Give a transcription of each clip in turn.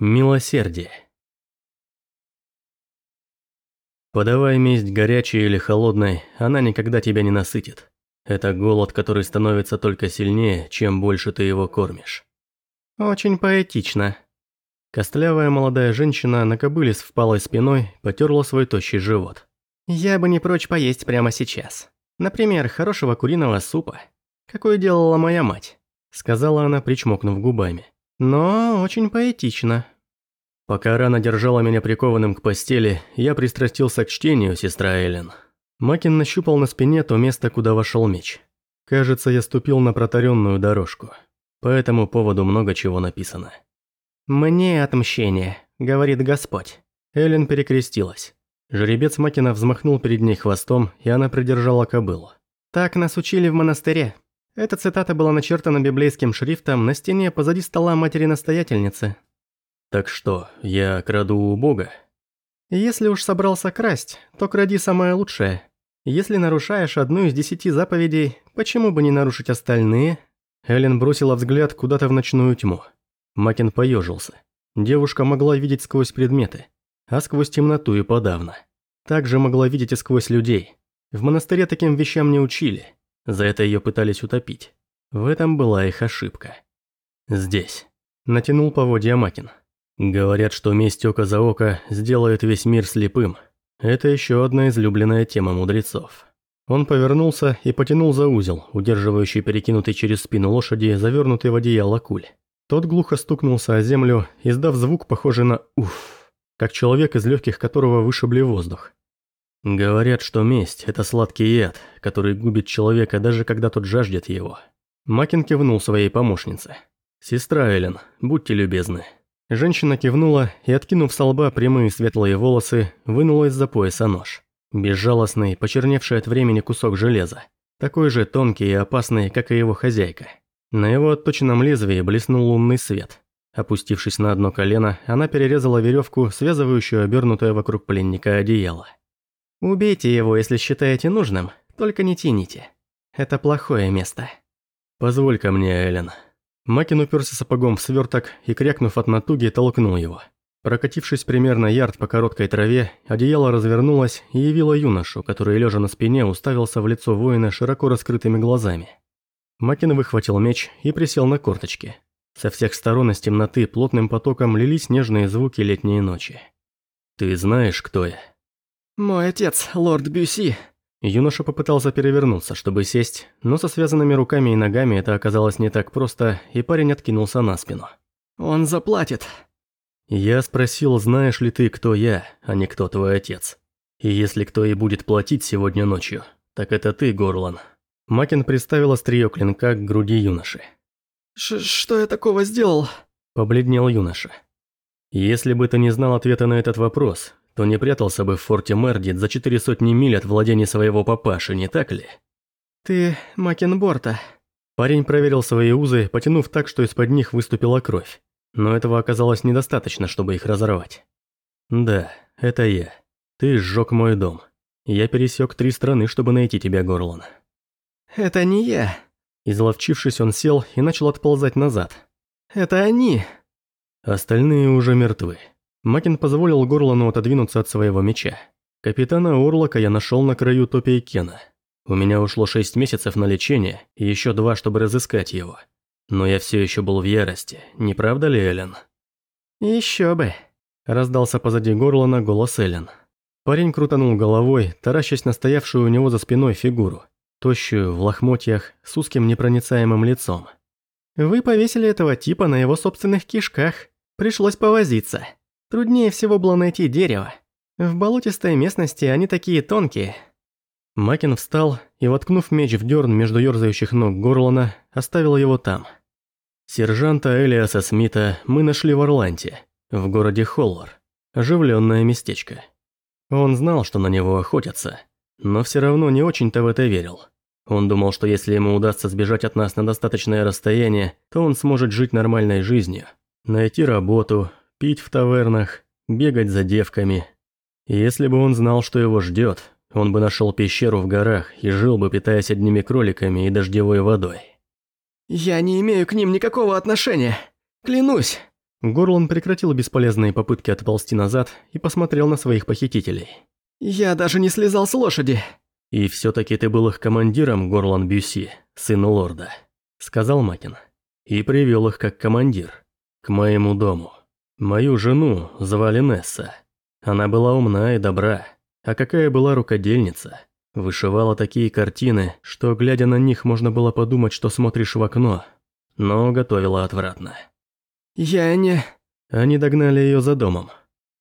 Милосердие. Подавай месть горячей или холодной, она никогда тебя не насытит. Это голод, который становится только сильнее, чем больше ты его кормишь. Очень поэтично. Костлявая молодая женщина на кобыле с впалой спиной потерла свой тощий живот. Я бы не прочь поесть прямо сейчас. Например, хорошего куриного супа. Какое делала моя мать, сказала она, причмокнув губами. Но очень поэтично. Пока рана держала меня прикованным к постели, я пристрастился к чтению, сестра Эллен. Макин нащупал на спине то место, куда вошел меч. Кажется, я ступил на протаренную дорожку. По этому поводу много чего написано. «Мне отмщение», — говорит Господь. Эллен перекрестилась. Жеребец Макина взмахнул перед ней хвостом, и она придержала кобылу. «Так нас учили в монастыре. Эта цитата была начертана библейским шрифтом на стене позади стола матери-настоятельницы. «Так что, я краду у Бога?» «Если уж собрался красть, то кради самое лучшее. Если нарушаешь одну из десяти заповедей, почему бы не нарушить остальные?» Эллен бросила взгляд куда-то в ночную тьму. Макин поежился. Девушка могла видеть сквозь предметы, а сквозь темноту и подавно. Также могла видеть и сквозь людей. В монастыре таким вещам не учили – за это ее пытались утопить. В этом была их ошибка. Здесь. Натянул поводья Макин. Говорят, что месть око за око сделает весь мир слепым. Это еще одна излюбленная тема мудрецов. Он повернулся и потянул за узел, удерживающий перекинутый через спину лошади, завернутый в одеяло куль. Тот глухо стукнулся о землю, издав звук, похожий на «уф», как человек, из легких которого вышибли воздух. Говорят, что месть – это сладкий яд, который губит человека даже когда тот жаждет его. Макин кивнул своей помощнице. «Сестра Эллен, будьте любезны». Женщина кивнула и, откинув со лба прямые светлые волосы, вынула из-за пояса нож. Безжалостный, почерневший от времени кусок железа. Такой же тонкий и опасный, как и его хозяйка. На его отточенном лезвии блеснул лунный свет. Опустившись на одно колено, она перерезала веревку, связывающую обернутое вокруг пленника одеяло. Убейте его, если считаете нужным, только не тяните. Это плохое место. Позволь-ка мне, Эллен. Макин уперся сапогом в сверток и, крякнув от натуги, толкнул его. Прокатившись примерно ярд по короткой траве, одеяло развернулось и явило юношу, который, лежа на спине, уставился в лицо воина широко раскрытыми глазами. Макин выхватил меч и присел на корточки. Со всех сторон из темноты плотным потоком лились нежные звуки летней ночи. «Ты знаешь, кто я?» «Мой отец, лорд Бюси». Юноша попытался перевернуться, чтобы сесть, но со связанными руками и ногами это оказалось не так просто, и парень откинулся на спину. «Он заплатит». «Я спросил, знаешь ли ты, кто я, а не кто твой отец. И если кто и будет платить сегодня ночью, так это ты, Горлан». Макин приставил острие клинка к груди юноши. Ш «Что я такого сделал?» Побледнел юноша. «Если бы ты не знал ответа на этот вопрос, то не прятался бы в форте Мердит за четыре сотни миль от владения своего папаши, не так ли? Ты Макенборта. Парень проверил свои узы, потянув так, что из-под них выступила кровь. Но этого оказалось недостаточно, чтобы их разорвать. Да, это я. Ты сжег мой дом. Я пересек три страны, чтобы найти тебя, Горлан. Это не я. Изловчившись, он сел и начал отползать назад. Это они. Остальные уже мертвы. Макин позволил Горлану отодвинуться от своего меча. Капитана Орлока я нашел на краю топи Кена. У меня ушло шесть месяцев на лечение и еще два, чтобы разыскать его. Но я все еще был в ярости, не правда ли, Эллен? Еще бы. Раздался позади Горлана голос Эллен. Парень крутанул головой, таращась на стоявшую у него за спиной фигуру. Тощую, в лохмотьях, с узким непроницаемым лицом. «Вы повесили этого типа на его собственных кишках. Пришлось повозиться». Труднее всего было найти дерево. В болотистой местности они такие тонкие. Макин встал и, воткнув меч в дерн между ёрзающих ног Горлана, оставил его там. Сержанта Элиаса Смита мы нашли в Орланте, в городе Холлар. Оживленное местечко. Он знал, что на него охотятся, но все равно не очень-то в это верил. Он думал, что если ему удастся сбежать от нас на достаточное расстояние, то он сможет жить нормальной жизнью, найти работу, пить в тавернах, бегать за девками. если бы он знал, что его ждет, он бы нашел пещеру в горах и жил бы, питаясь одними кроликами и дождевой водой. «Я не имею к ним никакого отношения. Клянусь!» Горлан прекратил бесполезные попытки отползти назад и посмотрел на своих похитителей. «Я даже не слезал с лошади!» «И все-таки ты был их командиром, Горлан Бюси, сын лорда», — сказал Макин. «И привел их как командир. К моему дому. Мою жену звали Несса. Она была умна и добра. А какая была рукодельница. Вышивала такие картины, что, глядя на них, можно было подумать, что смотришь в окно. Но готовила отвратно. «Я не...» Они догнали ее за домом.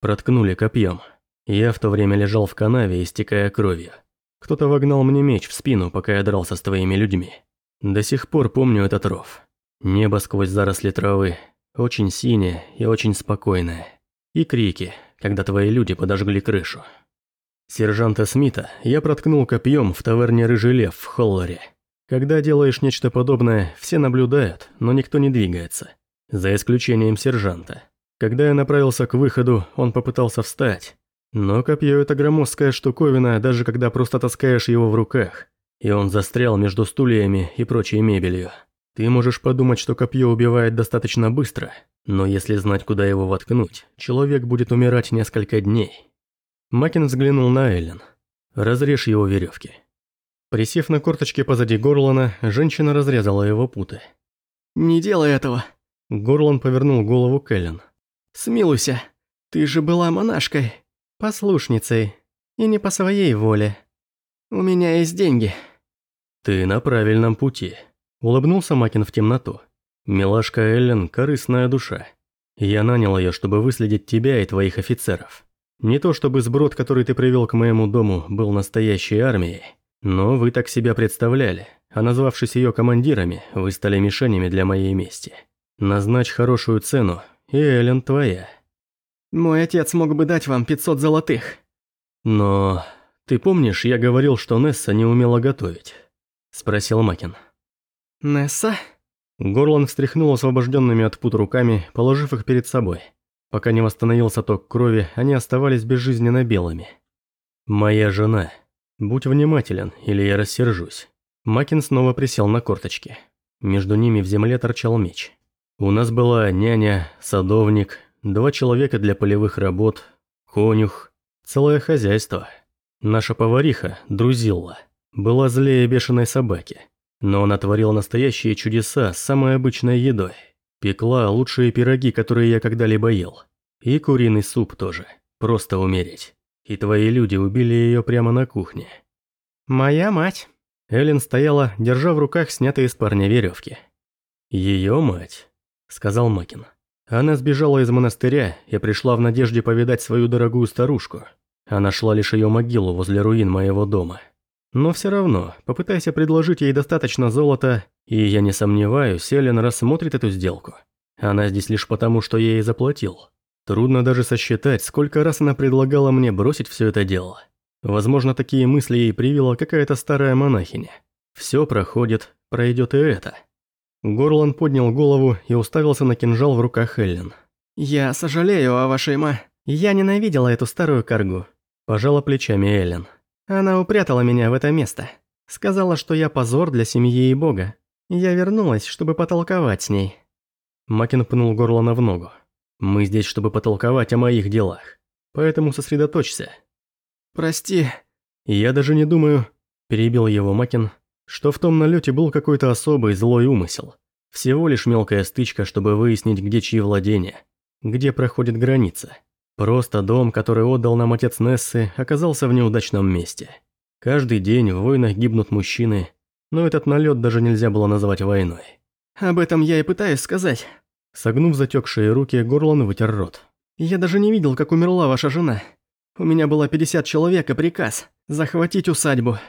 Проткнули копьем. Я в то время лежал в канаве, истекая кровью. Кто-то вогнал мне меч в спину, пока я дрался с твоими людьми. До сих пор помню этот ров. Небо сквозь заросли травы, очень синее и очень спокойное. И крики, когда твои люди подожгли крышу. Сержанта Смита я проткнул копьем в таверне «Рыжий лев» в Холлоре. Когда делаешь нечто подобное, все наблюдают, но никто не двигается. За исключением сержанта. Когда я направился к выходу, он попытался встать. Но копье – это громоздкая штуковина, даже когда просто таскаешь его в руках. И он застрял между стульями и прочей мебелью. Ты можешь подумать, что копье убивает достаточно быстро, но если знать, куда его воткнуть, человек будет умирать несколько дней. Макин взглянул на Эллен. «Разрежь его веревки». Присев на корточки позади Горлана, женщина разрезала его путы. «Не делай этого!» Горлан повернул голову к Эллен. «Смилуйся, ты же была монашкой, послушницей, и не по своей воле. У меня есть деньги». «Ты на правильном пути», — улыбнулся Макин в темноту. «Милашка Эллен – корыстная душа. Я нанял ее, чтобы выследить тебя и твоих офицеров. Не то чтобы сброд, который ты привел к моему дому, был настоящей армией, но вы так себя представляли, а назвавшись ее командирами, вы стали мишенями для моей мести. Назначь хорошую цену, и Эллен твоя. Мой отец мог бы дать вам 500 золотых. Но... Ты помнишь, я говорил, что Несса не умела готовить? Спросил Макин. Несса? Горлан встряхнул освобожденными от пут руками, положив их перед собой. Пока не восстановился ток крови, они оставались безжизненно белыми. «Моя жена. Будь внимателен, или я рассержусь». Макин снова присел на корточки. Между ними в земле торчал меч. У нас была няня, садовник, два человека для полевых работ, конюх, целое хозяйство. Наша повариха, Друзилла, была злее бешеной собаки. Но она творила настоящие чудеса с самой обычной едой. Пекла лучшие пироги, которые я когда-либо ел. И куриный суп тоже. Просто умереть. И твои люди убили ее прямо на кухне. Моя мать. Эллен стояла, держа в руках снятые с парня веревки. Ее мать, сказал Макин. Она сбежала из монастыря и пришла в надежде повидать свою дорогую старушку. Она шла лишь ее могилу возле руин моего дома. Но все равно, попытайся предложить ей достаточно золота, и я не сомневаюсь, Эллен рассмотрит эту сделку. Она здесь лишь потому, что я ей заплатил. Трудно даже сосчитать, сколько раз она предлагала мне бросить все это дело. Возможно, такие мысли ей привила какая-то старая монахиня. Все проходит, пройдет и это. Горлан поднял голову и уставился на кинжал в руках Эллен. «Я сожалею о вашей ма... Я ненавидела эту старую каргу», – пожала плечами Эллен. Она упрятала меня в это место. Сказала, что я позор для семьи и бога. Я вернулась, чтобы потолковать с ней. Макин пнул Горлана в ногу. «Мы здесь, чтобы потолковать о моих делах. Поэтому сосредоточься». «Прости». «Я даже не думаю...» – перебил его Макин, что в том налете был какой-то особый злой умысел. Всего лишь мелкая стычка, чтобы выяснить, где чьи владения, где проходит граница. Просто дом, который отдал нам отец Нессы, оказался в неудачном месте. Каждый день в войнах гибнут мужчины, но этот налет даже нельзя было назвать войной. Об этом я и пытаюсь сказать. Согнув затекшие руки, Горлан вытер рот. Я даже не видел, как умерла ваша жена. У меня было 50 человек и приказ захватить усадьбу.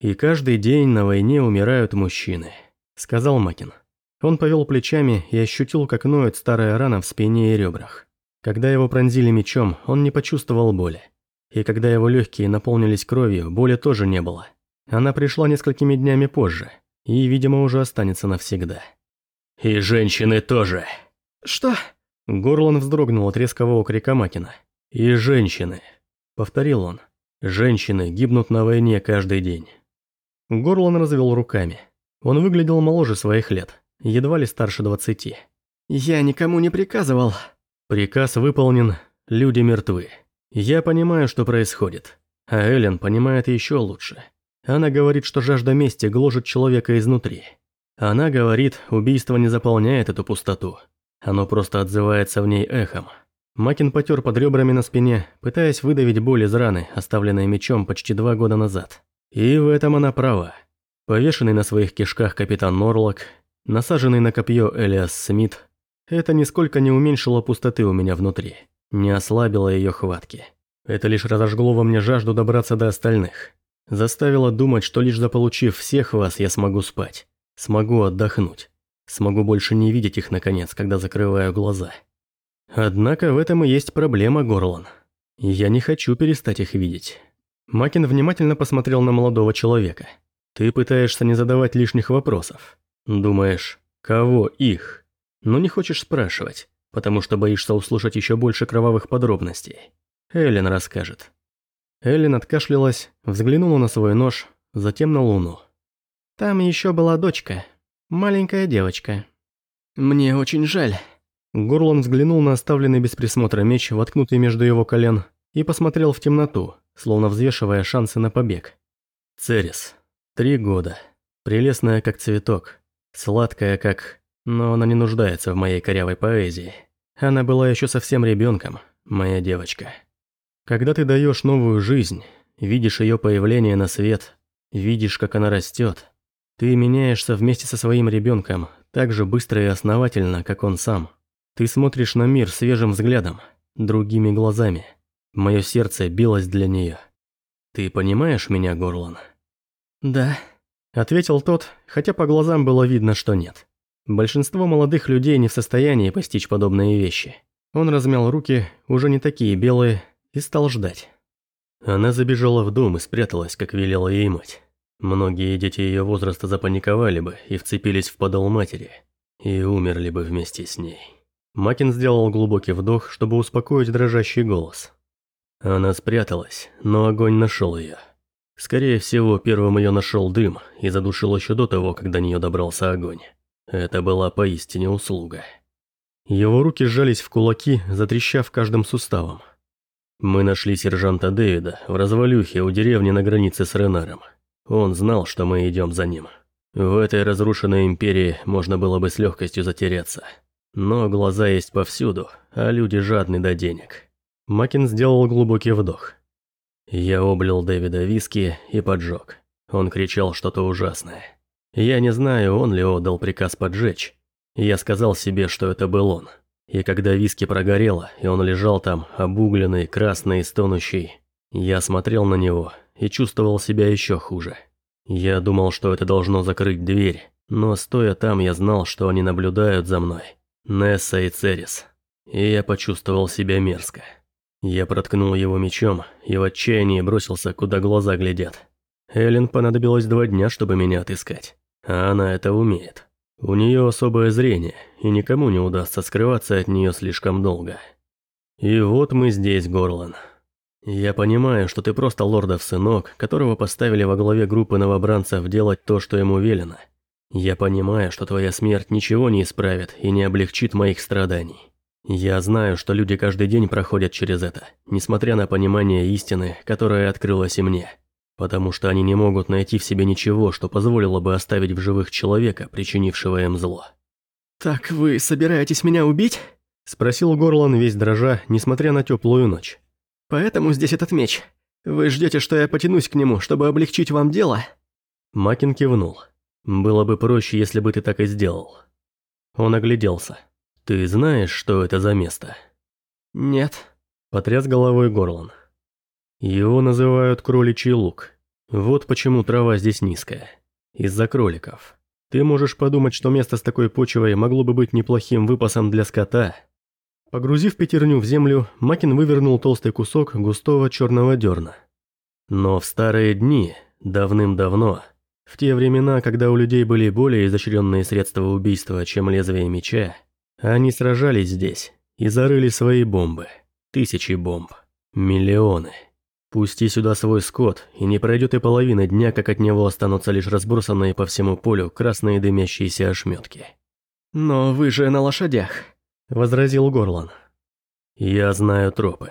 И каждый день на войне умирают мужчины, сказал Макин. Он повел плечами и ощутил, как ноет старая рана в спине и ребрах. Когда его пронзили мечом, он не почувствовал боли. И когда его легкие наполнились кровью, боли тоже не было. Она пришла несколькими днями позже, и, видимо, уже останется навсегда. «И женщины тоже!» «Что?» Горлан вздрогнул от резкого окрика Макина. «И женщины!» Повторил он. «Женщины гибнут на войне каждый день». Горлан развел руками. Он выглядел моложе своих лет, едва ли старше двадцати. Я никому не приказывал. Приказ выполнен, люди мертвы. Я понимаю, что происходит. А Эллен понимает еще лучше. Она говорит, что жажда мести гложет человека изнутри. Она говорит, убийство не заполняет эту пустоту. Оно просто отзывается в ней эхом. Макин потер под ребрами на спине, пытаясь выдавить боль из раны, оставленной мечом почти два года назад. И в этом она права. Повешенный на своих кишках капитан Норлок, насаженный на копье Элиас Смит, это нисколько не уменьшило пустоты у меня внутри, не ослабило ее хватки. Это лишь разожгло во мне жажду добраться до остальных. Заставило думать, что лишь заполучив всех вас, я смогу спать. Смогу отдохнуть. Смогу больше не видеть их наконец, когда закрываю глаза. Однако в этом и есть проблема, Горлан. Я не хочу перестать их видеть. Макин внимательно посмотрел на молодого человека. Ты пытаешься не задавать лишних вопросов. Думаешь, кого их? Но не хочешь спрашивать, потому что боишься услышать еще больше кровавых подробностей. Эллен расскажет. Эллен откашлялась, взглянула на свой нож, затем на луну. Там еще была дочка, маленькая девочка. Мне очень жаль. Горлан взглянул на оставленный без присмотра меч, воткнутый между его колен, и посмотрел в темноту, словно взвешивая шансы на побег. Церес. Три года. Прелестная, как цветок. Сладкая, как... Но она не нуждается в моей корявой поэзии. Она была еще совсем ребенком, моя девочка. Когда ты даешь новую жизнь, видишь ее появление на свет, видишь, как она растет, ты меняешься вместе со своим ребенком так же быстро и основательно, как он сам. Ты смотришь на мир свежим взглядом, другими глазами. Мое сердце билось для нее. Ты понимаешь меня, Горлан? Да. Ответил тот, хотя по глазам было видно, что нет. Большинство молодых людей не в состоянии постичь подобные вещи. Он размял руки, уже не такие белые, и стал ждать. Она забежала в дом и спряталась, как велела ей мать. Многие дети ее возраста запаниковали бы и вцепились в подол матери, и умерли бы вместе с ней. Макин сделал глубокий вдох, чтобы успокоить дрожащий голос. Она спряталась, но огонь нашел ее. Скорее всего, первым ее нашел дым и задушил еще до того, как до нее добрался огонь. Это была поистине услуга. Его руки сжались в кулаки, затрещав каждым суставом. Мы нашли сержанта Дэвида в развалюхе у деревни на границе с Ренаром. Он знал, что мы идем за ним. В этой разрушенной империи можно было бы с легкостью затеряться. Но глаза есть повсюду, а люди жадны до денег. Макин сделал глубокий вдох. Я облил Дэвида виски и поджег. Он кричал что-то ужасное. Я не знаю, он ли отдал приказ поджечь. Я сказал себе, что это был он. И когда виски прогорело, и он лежал там, обугленный, красный и стонущий, я смотрел на него и чувствовал себя еще хуже. Я думал, что это должно закрыть дверь, но стоя там, я знал, что они наблюдают за мной. Несса и Церис. И я почувствовал себя мерзко. Я проткнул его мечом и в отчаянии бросился, куда глаза глядят. Эллен понадобилось два дня, чтобы меня отыскать. А она это умеет. У нее особое зрение, и никому не удастся скрываться от нее слишком долго. И вот мы здесь, Горлан. Я понимаю, что ты просто лордов сынок, которого поставили во главе группы новобранцев делать то, что ему велено. Я понимаю, что твоя смерть ничего не исправит и не облегчит моих страданий. Я знаю, что люди каждый день проходят через это, несмотря на понимание истины, которая открылась и мне. Потому что они не могут найти в себе ничего, что позволило бы оставить в живых человека, причинившего им зло. «Так вы собираетесь меня убить?» Спросил Горлан весь дрожа, несмотря на теплую ночь. «Поэтому здесь этот меч. Вы ждете, что я потянусь к нему, чтобы облегчить вам дело?» Макин кивнул. «Было бы проще, если бы ты так и сделал». Он огляделся. «Ты знаешь, что это за место?» «Нет», – потряс головой Горлан. «Его называют кроличий луг. Вот почему трава здесь низкая. Из-за кроликов. Ты можешь подумать, что место с такой почвой могло бы быть неплохим выпасом для скота». Погрузив пятерню в землю, Макин вывернул толстый кусок густого черного дерна. Но в старые дни, давным-давно, в те времена, когда у людей были более изощренные средства убийства, чем лезвие меча, они сражались здесь и зарыли свои бомбы. Тысячи бомб. Миллионы. Пусти сюда свой скот, и не пройдет и половины дня, как от него останутся лишь разбросанные по всему полю красные дымящиеся ошметки. «Но вы же на лошадях», – возразил Горлан. «Я знаю тропы.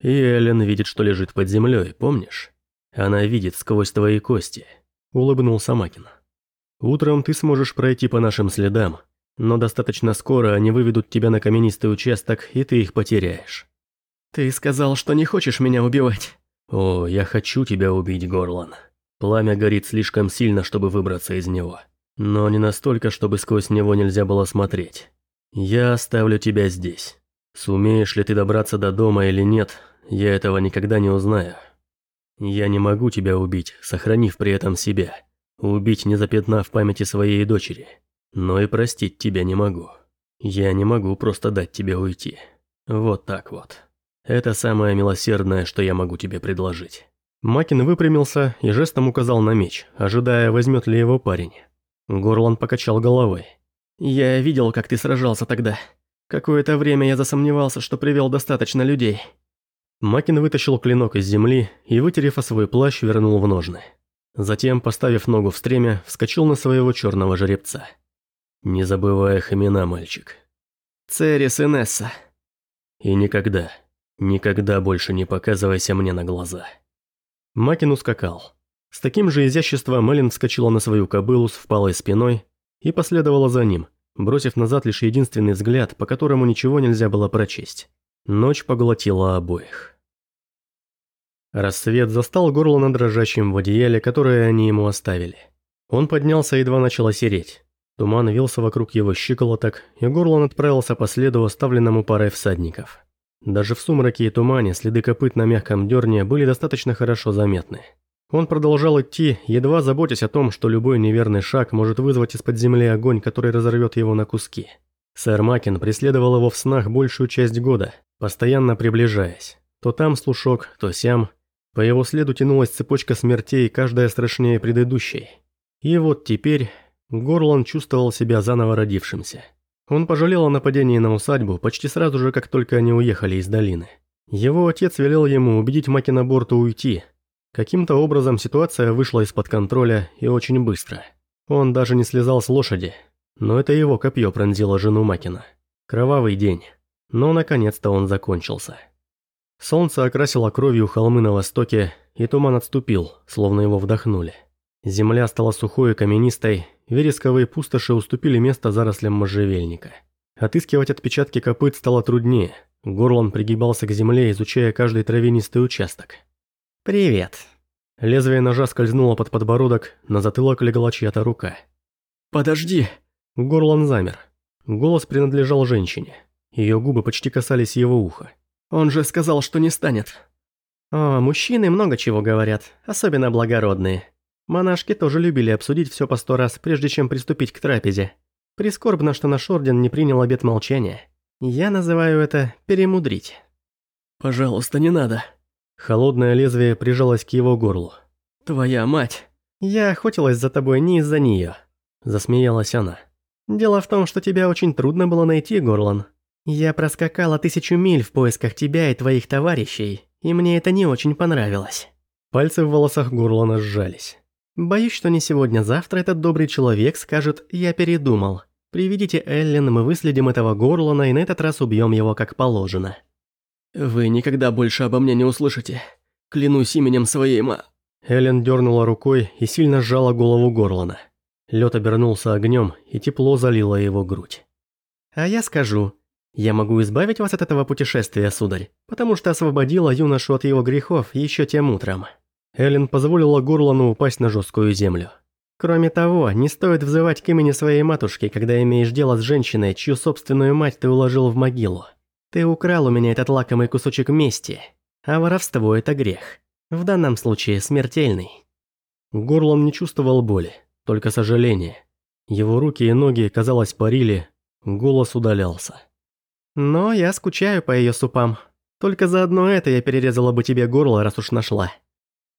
И Эллен видит, что лежит под землей, помнишь? Она видит сквозь твои кости», – улыбнулся Макин. «Утром ты сможешь пройти по нашим следам, но достаточно скоро они выведут тебя на каменистый участок, и ты их потеряешь». «Ты сказал, что не хочешь меня убивать». «О, я хочу тебя убить, Горлан. Пламя горит слишком сильно, чтобы выбраться из него. Но не настолько, чтобы сквозь него нельзя было смотреть. Я оставлю тебя здесь. Сумеешь ли ты добраться до дома или нет, я этого никогда не узнаю. Я не могу тебя убить, сохранив при этом себя. Убить, не запятнав памяти своей дочери. Но и простить тебя не могу. Я не могу просто дать тебе уйти. Вот так вот. Это самое милосердное, что я могу тебе предложить». Макин выпрямился и жестом указал на меч, ожидая, возьмет ли его парень. Горлан покачал головой. «Я видел, как ты сражался тогда. Какое-то время я засомневался, что привел достаточно людей». Макин вытащил клинок из земли и, вытерев о свой плащ, вернул в ножны. Затем, поставив ногу в стремя, вскочил на своего черного жеребца. «Не забывай их имена, мальчик». «Церис и Несса». «И никогда, никогда больше не показывайся мне на глаза». Макин ускакал. С таким же изяществом Эллен вскочила на свою кобылу с впалой спиной и последовала за ним, бросив назад лишь единственный взгляд, по которому ничего нельзя было прочесть. Ночь поглотила обоих. Рассвет застал горло на дрожащем в одеяле, которое они ему оставили. Он поднялся, едва начало сереть. Туман вился вокруг его щиколоток, и Горлан отправился по следу, оставленному парой всадников. Даже в сумраке и тумане следы копыт на мягком дерне были достаточно хорошо заметны. Он продолжал идти, едва заботясь о том, что любой неверный шаг может вызвать из-под земли огонь, который разорвет его на куски. Сэр Макин преследовал его в снах большую часть года, постоянно приближаясь. То там слушок, то сям. По его следу тянулась цепочка смертей, каждая страшнее предыдущей. И вот теперь Горлан чувствовал себя заново родившимся. Он пожалел о нападении на усадьбу почти сразу же, как только они уехали из долины. Его отец велел ему убедить Макина Борта уйти, Каким-то образом ситуация вышла из-под контроля и очень быстро. Он даже не слезал с лошади, но это его копье пронзило жену Макина. Кровавый день, но наконец-то он закончился. Солнце окрасило кровью холмы на востоке, и туман отступил, словно его вдохнули. Земля стала сухой и каменистой, вересковые пустоши уступили место зарослям можжевельника. Отыскивать отпечатки копыт стало труднее. Горлан пригибался к земле, изучая каждый травянистый участок. «Привет». Лезвие ножа скользнуло под подбородок, на затылок легла чья-то рука. «Подожди!» Горлан замер. Голос принадлежал женщине. Ее губы почти касались его уха. «Он же сказал, что не станет». «О, мужчины много чего говорят, особенно благородные. Монашки тоже любили обсудить все по сто раз, прежде чем приступить к трапезе. Прискорбно, что наш орден не принял обет молчания. Я называю это «перемудрить». «Пожалуйста, не надо», Холодное лезвие прижалось к его горлу. «Твоя мать! Я охотилась за тобой не из-за нее», – засмеялась она. «Дело в том, что тебя очень трудно было найти, Горлан. Я проскакала тысячу миль в поисках тебя и твоих товарищей, и мне это не очень понравилось». Пальцы в волосах Горлана сжались. «Боюсь, что не сегодня-завтра этот добрый человек скажет «я передумал». Приведите Эллен, мы выследим этого Горлана и на этот раз убьем его как положено». «Вы никогда больше обо мне не услышите. Клянусь именем своей ма...» Эллен дернула рукой и сильно сжала голову горлана. Лед обернулся огнем, и тепло залило его грудь. «А я скажу. Я могу избавить вас от этого путешествия, сударь, потому что освободила юношу от его грехов еще тем утром». Эллен позволила горлану упасть на жесткую землю. «Кроме того, не стоит взывать к имени своей матушки, когда имеешь дело с женщиной, чью собственную мать ты уложил в могилу. Ты украл у меня этот лакомый кусочек мести, а воровство – это грех. В данном случае смертельный». Горлом не чувствовал боли, только сожаление. Его руки и ноги, казалось, парили, голос удалялся. «Но я скучаю по ее супам. Только за одно это я перерезала бы тебе горло, раз уж нашла.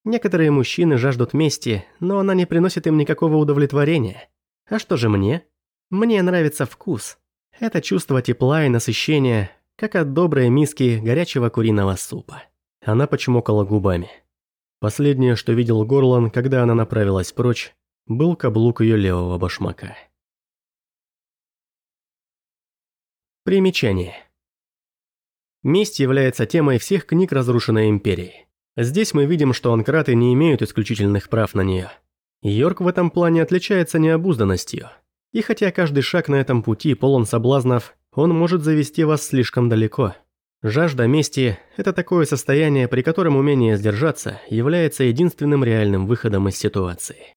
Некоторые мужчины жаждут мести, но она не приносит им никакого удовлетворения. А что же мне? Мне нравится вкус. Это чувство тепла и насыщения, как от доброй миски горячего куриного супа. Она почмокала губами. Последнее, что видел Горлан, когда она направилась прочь, был каблук ее левого башмака. Примечание. Месть является темой всех книг разрушенной империи. Здесь мы видим, что анкраты не имеют исключительных прав на нее. Йорк в этом плане отличается необузданностью. И хотя каждый шаг на этом пути полон соблазнов, он может завести вас слишком далеко. Жажда мести – это такое состояние, при котором умение сдержаться является единственным реальным выходом из ситуации.